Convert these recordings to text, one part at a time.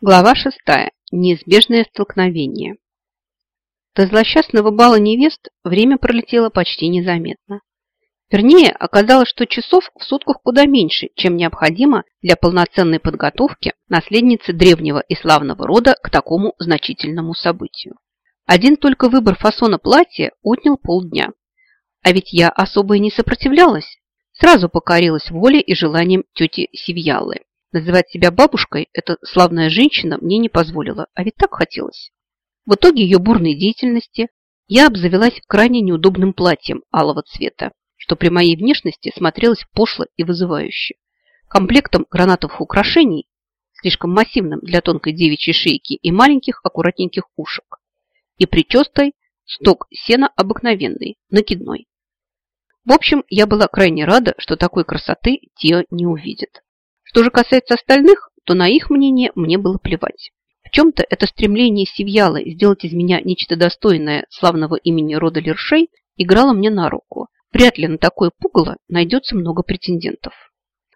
Глава шестая. Неизбежное столкновение. До злосчастного бала невест время пролетело почти незаметно. Вернее, оказалось, что часов в сутках куда меньше, чем необходимо для полноценной подготовки наследницы древнего и славного рода к такому значительному событию. Один только выбор фасона платья отнял полдня. А ведь я особо и не сопротивлялась. Сразу покорилась воле и желанием тети Севьялы. Называть себя бабушкой эта славная женщина мне не позволила, а ведь так хотелось. В итоге ее бурной деятельности я обзавелась крайне неудобным платьем алого цвета, что при моей внешности смотрелось пошло и вызывающе. Комплектом гранатовых украшений, слишком массивным для тонкой девичьей шейки и маленьких аккуратненьких ушек, и причестой сток сена обыкновенный, накидной. В общем, я была крайне рада, что такой красоты Тио не увидит. Что же касается остальных, то на их мнение мне было плевать. В чем-то это стремление Севьялы сделать из меня нечто достойное славного имени рода Лершей играло мне на руку. Вряд ли на такое пугало найдется много претендентов.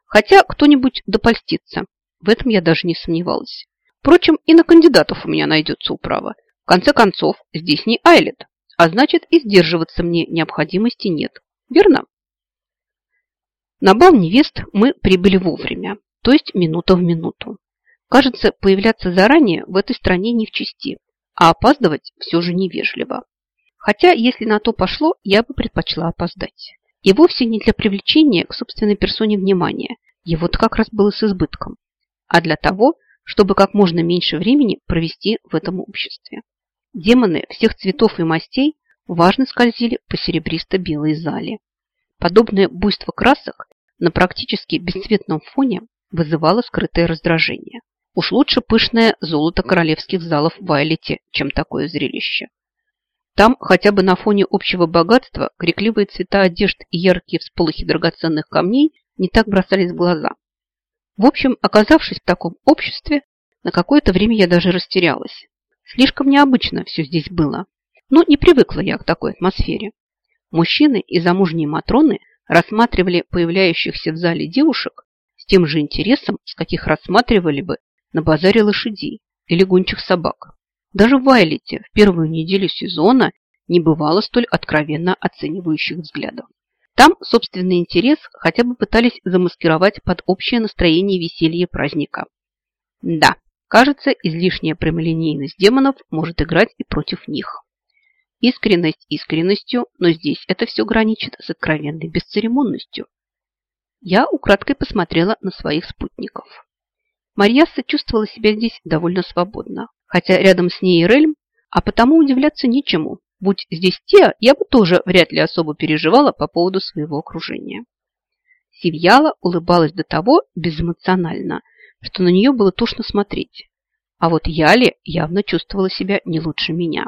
Хотя кто-нибудь допольстится. В этом я даже не сомневалась. Впрочем, и на кандидатов у меня найдется управа. В конце концов, здесь не Айлет, а значит и сдерживаться мне необходимости нет. Верно? На бал невест мы прибыли вовремя то есть минута в минуту. Кажется, появляться заранее в этой стране не в чести, а опаздывать все же невежливо. Хотя, если на то пошло, я бы предпочла опоздать. И вовсе не для привлечения к собственной персоне внимания, его-то как раз было с избытком, а для того, чтобы как можно меньше времени провести в этом обществе. Демоны всех цветов и мастей важно скользили по серебристо-белой зале. Подобное буйство красок на практически бесцветном фоне вызывало скрытое раздражение. Уж лучше пышное золото королевских залов в Вайлете, чем такое зрелище. Там хотя бы на фоне общего богатства крикливые цвета одежд и яркие всполохи драгоценных камней не так бросались в глаза. В общем, оказавшись в таком обществе, на какое-то время я даже растерялась. Слишком необычно все здесь было. Но не привыкла я к такой атмосфере. Мужчины и замужние матроны рассматривали появляющихся в зале девушек тем же интересом, с каких рассматривали бы на базаре лошадей или гончих собак. Даже в Вайлете в первую неделю сезона не бывало столь откровенно оценивающих взглядов. Там собственный интерес хотя бы пытались замаскировать под общее настроение веселья праздника. Да, кажется, излишняя прямолинейность демонов может играть и против них. Искренность искренностью, но здесь это все граничит с откровенной бесцеремонностью. Я украдкой посмотрела на своих спутников. Марьяса чувствовала себя здесь довольно свободно, хотя рядом с ней Рельм, а потому удивляться нечему. Будь здесь те, я бы тоже вряд ли особо переживала по поводу своего окружения. Севьяла улыбалась до того безэмоционально, что на нее было тошно смотреть. А вот Яли явно чувствовала себя не лучше меня.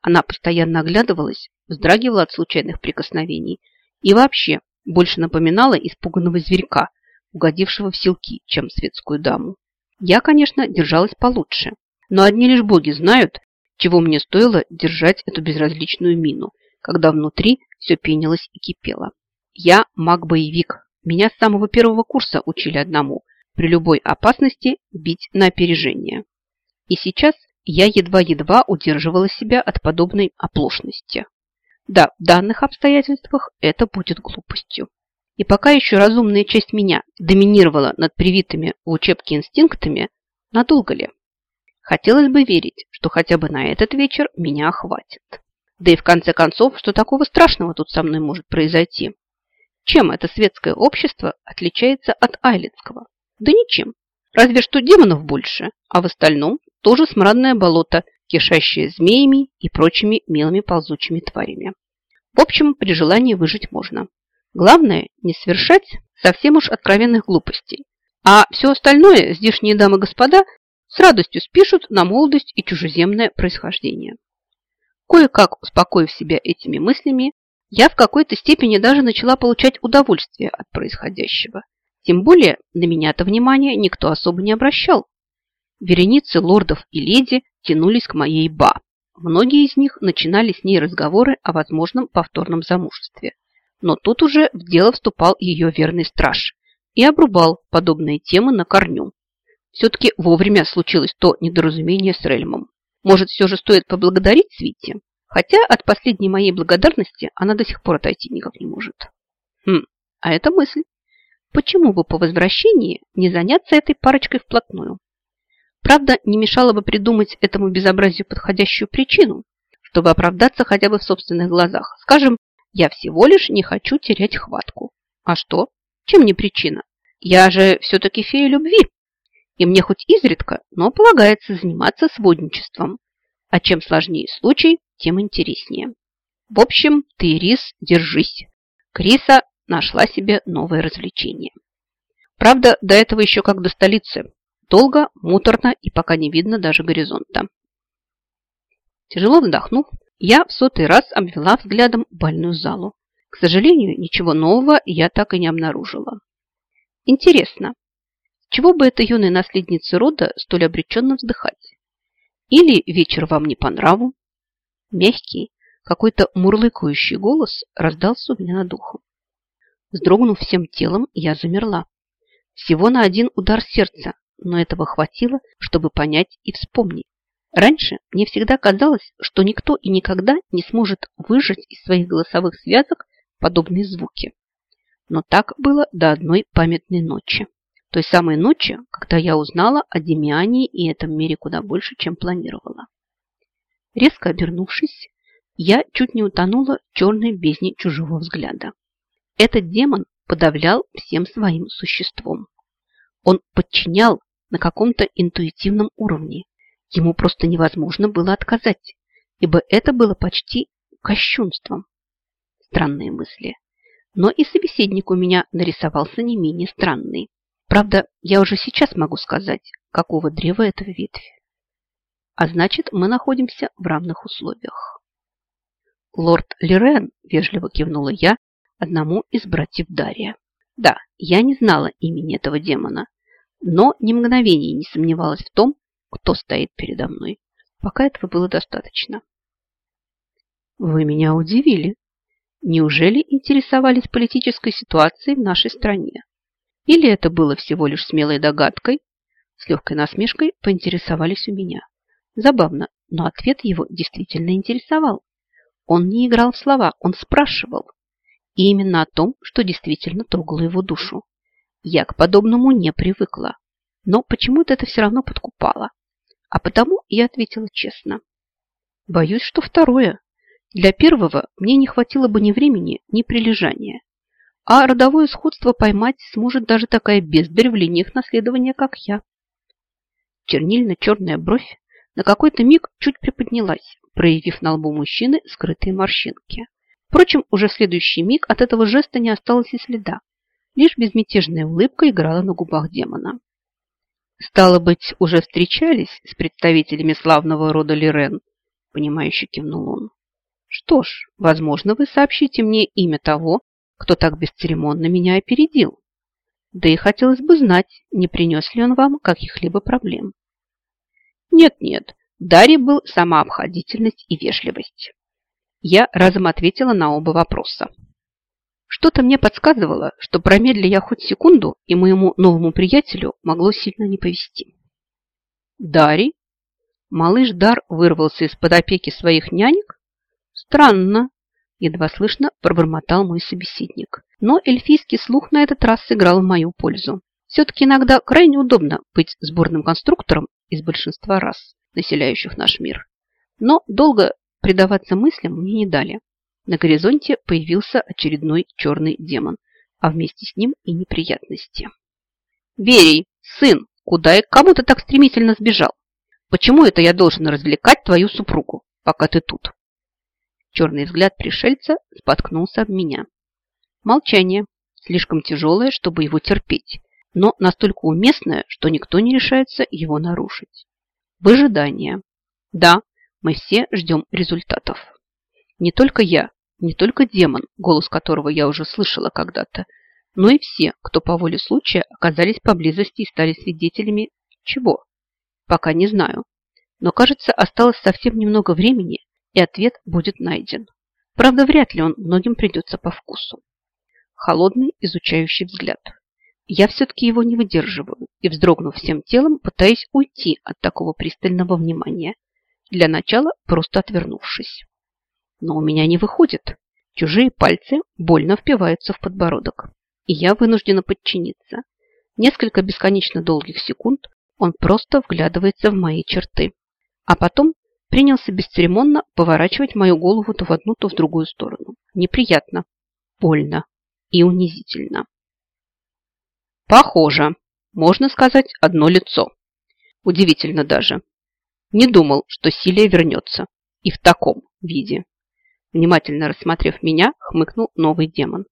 Она постоянно оглядывалась, вздрагивала от случайных прикосновений и вообще больше напоминала испуганного зверька, угодившего в селки, чем светскую даму. Я, конечно, держалась получше, но одни лишь боги знают, чего мне стоило держать эту безразличную мину, когда внутри все пенилось и кипело. Я маг-боевик. Меня с самого первого курса учили одному – при любой опасности бить на опережение. И сейчас я едва-едва удерживала себя от подобной оплошности. Да, в данных обстоятельствах это будет глупостью. И пока еще разумная часть меня доминировала над привитыми в учебке инстинктами, надолго ли? Хотелось бы верить, что хотя бы на этот вечер меня хватит. Да и в конце концов, что такого страшного тут со мной может произойти? Чем это светское общество отличается от айлетского? Да ничем. Разве что демонов больше, а в остальном тоже смрадное болото, кишащее змеями и прочими милыми ползучими тварями. В общем, при желании выжить можно. Главное, не совершать совсем уж откровенных глупостей. А все остальное здешние дамы и господа с радостью спишут на молодость и чужеземное происхождение. Кое-как успокоив себя этими мыслями, я в какой-то степени даже начала получать удовольствие от происходящего. Тем более на меня-то внимание никто особо не обращал. Вереницы лордов и леди тянулись к моей ба. Многие из них начинали с ней разговоры о возможном повторном замужестве. Но тут уже в дело вступал ее верный страж и обрубал подобные темы на корню. Все-таки вовремя случилось то недоразумение с Рельмом. Может, все же стоит поблагодарить Свити? Хотя от последней моей благодарности она до сих пор отойти никак не может. Хм, а это мысль. Почему бы по возвращении не заняться этой парочкой вплотную? Правда, не мешало бы придумать этому безобразию подходящую причину, чтобы оправдаться хотя бы в собственных глазах. Скажем, я всего лишь не хочу терять хватку. А что? Чем не причина? Я же все-таки фея любви. И мне хоть изредка, но полагается заниматься сводничеством. А чем сложнее случай, тем интереснее. В общем, ты, Рис, держись. Криса нашла себе новое развлечение. Правда, до этого еще как до столицы. Долго, муторно и пока не видно даже горизонта. Тяжело вздохнув, я в сотый раз обвела взглядом бальную залу. К сожалению, ничего нового я так и не обнаружила. Интересно, чего бы этой юной наследнице рода столь обреченно вздыхать? Или вечер вам не по нраву? Мягкий, какой-то мурлыкающий голос раздался у меня над ухом. Вздрогнув всем телом, я замерла. Всего на один удар сердца, но этого хватило, чтобы понять и вспомнить. Раньше мне всегда казалось, что никто и никогда не сможет выжать из своих голосовых связок подобные звуки. Но так было до одной памятной ночи. Той самой ночи, когда я узнала о Демиане и этом мире куда больше, чем планировала. Резко обернувшись, я чуть не утонула в черной бездне чужого взгляда. Этот демон подавлял всем своим существом. Он подчинял на каком-то интуитивном уровне, Ему просто невозможно было отказать, ибо это было почти кощунством. Странные мысли. Но и собеседник у меня нарисовался не менее странный. Правда, я уже сейчас могу сказать, какого древа это ветвь. А значит, мы находимся в равных условиях. Лорд Лирен, вежливо кивнула я одному из братьев Дария. Да, я не знала имени этого демона, но ни мгновения не сомневалась в том, кто стоит передо мной. Пока этого было достаточно. Вы меня удивили. Неужели интересовались политической ситуацией в нашей стране? Или это было всего лишь смелой догадкой? С легкой насмешкой поинтересовались у меня. Забавно, но ответ его действительно интересовал. Он не играл в слова, он спрашивал. И именно о том, что действительно трогало его душу. Я к подобному не привыкла. Но почему-то это все равно подкупало. А потому я ответила честно. Боюсь, что второе. Для первого мне не хватило бы ни времени, ни прилежания. А родовое сходство поймать сможет даже такая бездарь в линиях наследования, как я. Чернильно-черная бровь на какой-то миг чуть приподнялась, проявив на лбу мужчины скрытые морщинки. Впрочем, уже в следующий миг от этого жеста не осталось и следа. Лишь безмятежная улыбка играла на губах демона. Стало быть, уже встречались с представителями славного рода Лирен? Понимающе кивнул он. Что ж, возможно, вы сообщите мне имя того, кто так бесцеремонно меня опередил. Да и хотелось бы знать, не принес ли он вам каких-либо проблем. Нет-нет, Дарье был сама обходительность и вежливость. Я разом ответила на оба вопроса. Что-то мне подсказывало, что промедли я хоть секунду, и моему новому приятелю могло сильно не повезти. Дарий? Малыш Дар вырвался из-под опеки своих нянек? Странно, едва слышно пробормотал мой собеседник. Но эльфийский слух на этот раз сыграл в мою пользу. Все-таки иногда крайне удобно быть сборным конструктором из большинства рас, населяющих наш мир. Но долго предаваться мыслям мне не дали. На горизонте появился очередной черный демон, а вместе с ним и неприятности. «Верий, сын, куда и кому ты так стремительно сбежал? Почему это я должен развлекать твою супругу, пока ты тут?» Черный взгляд пришельца споткнулся об меня. Молчание, слишком тяжелое, чтобы его терпеть, но настолько уместное, что никто не решается его нарушить. Выжидание. Да, мы все ждем результатов. Не только я, не только демон, голос которого я уже слышала когда-то, но и все, кто по воле случая оказались поблизости и стали свидетелями чего? Пока не знаю. Но, кажется, осталось совсем немного времени, и ответ будет найден. Правда, вряд ли он многим придется по вкусу. Холодный, изучающий взгляд. я все-таки его не выдерживаю и, вздрогнув всем телом, пытаясь уйти от такого пристального внимания, для начала просто отвернувшись. Но у меня не выходит. Чужие пальцы больно впиваются в подбородок, и я вынуждена подчиниться. Несколько бесконечно долгих секунд он просто вглядывается в мои черты, а потом принялся бесцеремонно поворачивать мою голову то в одну, то в другую сторону. Неприятно, больно и унизительно. Похоже, можно сказать, одно лицо. Удивительно даже. Не думал, что Силия вернется. И в таком виде. Внимательно рассмотрев меня, хмыкнул новый демон.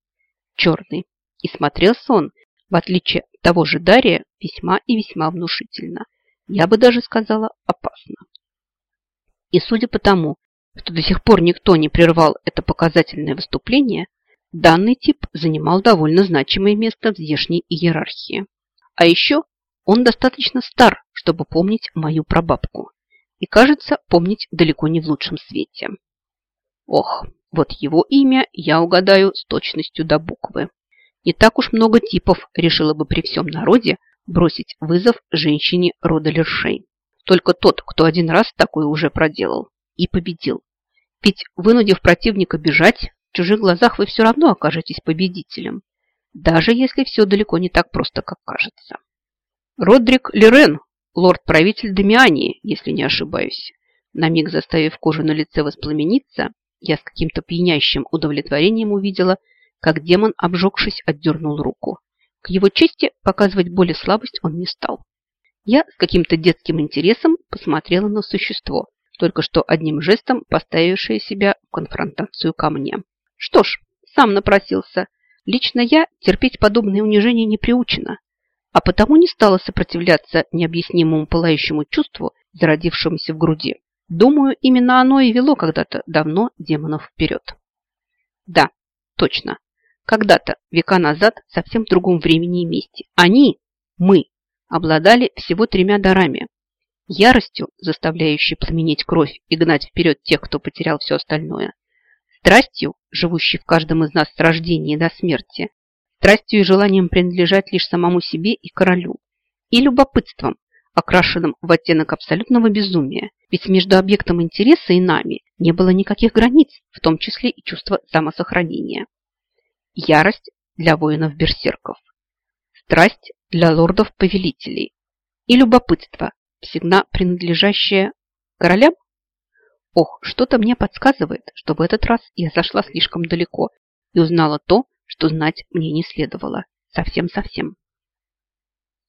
Черный. И смотрелся он, в отличие от того же Дария, весьма и весьма внушительно. Я бы даже сказала, опасно. И судя по тому, что до сих пор никто не прервал это показательное выступление, данный тип занимал довольно значимое место в здешней иерархии. А еще он достаточно стар, чтобы помнить мою прабабку. И, кажется, помнить далеко не в лучшем свете. Ох, вот его имя я угадаю с точностью до буквы. Не так уж много типов решила бы при всем народе бросить вызов женщине рода Лершей. Только тот, кто один раз такое уже проделал и победил. Ведь, вынудив противника бежать, в чужих глазах вы все равно окажетесь победителем, даже если все далеко не так просто, как кажется. Родрик Лерен, лорд-правитель Дамиании, если не ошибаюсь. На миг заставив кожу на лице воспламениться, я с каким-то пьянящим удовлетворением увидела, как демон, обжегшись, отдернул руку. К его чести показывать боль и слабость он не стал. Я с каким-то детским интересом посмотрела на существо, только что одним жестом поставившее себя в конфронтацию ко мне. Что ж, сам напросился. Лично я терпеть подобные унижения не приучена, а потому не стала сопротивляться необъяснимому пылающему чувству, зародившемуся в груди. Думаю, именно оно и вело когда-то давно демонов вперед. Да, точно. Когда-то, века назад, совсем в другом времени и месте. Они, мы, обладали всего тремя дарами. Яростью, заставляющей пламенеть кровь и гнать вперед тех, кто потерял все остальное. Страстью, живущей в каждом из нас с рождения до смерти. Страстью и желанием принадлежать лишь самому себе и королю. И любопытством, окрашенным в оттенок абсолютного безумия. Ведь между объектом интереса и нами не было никаких границ, в том числе и чувства самосохранения. Ярость для воинов-берсерков. Страсть для лордов-повелителей. И любопытство, всегда принадлежащее королям? Ох, что-то мне подсказывает, что в этот раз я зашла слишком далеко и узнала то, что знать мне не следовало. Совсем-совсем.